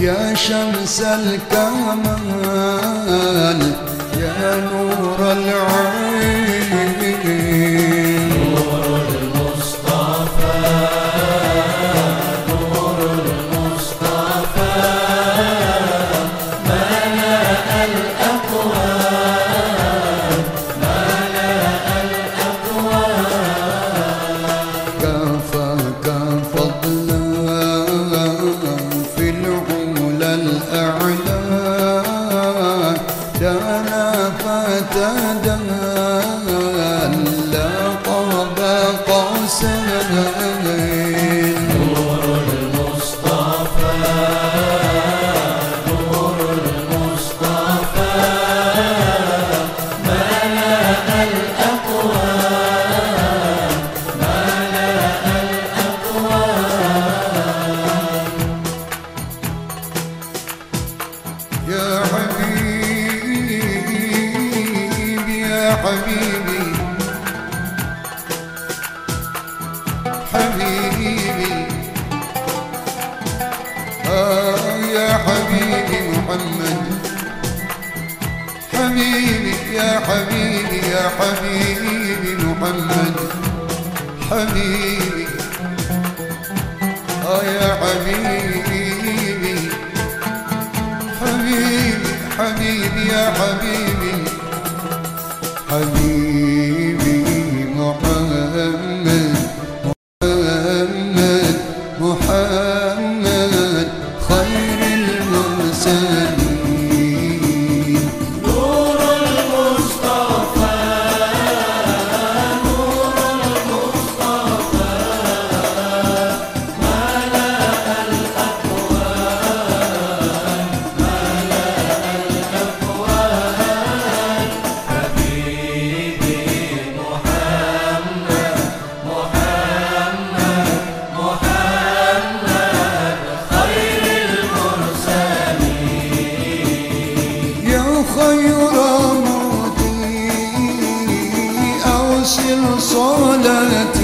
يا شمس الكمال يا نور العين. دنا فتدلى حبيبي. حبيبي. آه يا حبيبي محمد. حبيبي يا حبيبي يا حبيبي محمد. حبيبي. آه يا حبيبي. gonna